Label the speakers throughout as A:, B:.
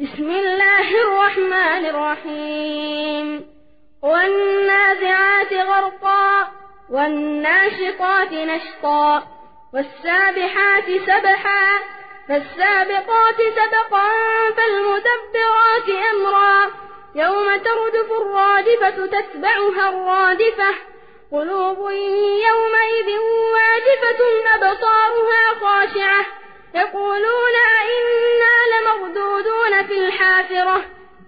A: بسم الله الرحمن الرحيم. والنازعات غرقا والناشطات نشطا والسابحات سبحا فالسابقات سبقا فالمدبرات أمرا. يوم تردف الرادفة تتبعها الرادفة. قلوب يومئذ واجفة أبصارها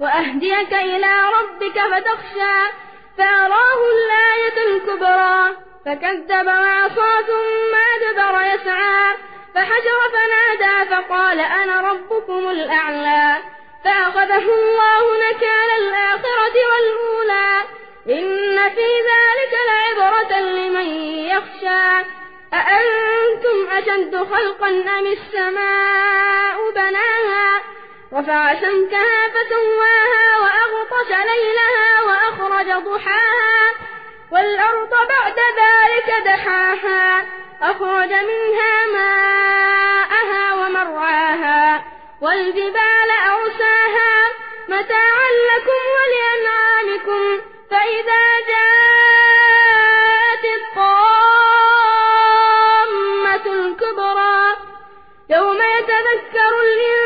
A: وأهديك إلى ربك فتخشى فأراه الآية الكبرى فكذب وعصى ثم أدبر يسعى فحجر فنادى فقال أنا ربكم الأعلى فأخذه الله نكال الآخرة والأولى إن في ذلك لعبرة لمن يخشى أأنتم أشد خلقا أم السماء بناها رفع سمكها فسواها وأغطش ليلها وأخرج ضحاها والأرض بعد ذلك دحاها أخرج منها ماءها ومرعاها والجبال أرساها متاعا لكم ولأنعامكم فإذا جاءت الطامة الكبرى يوم يتذكر الإنسان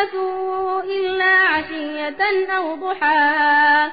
A: فاتوا إلا عشية أو ضحاها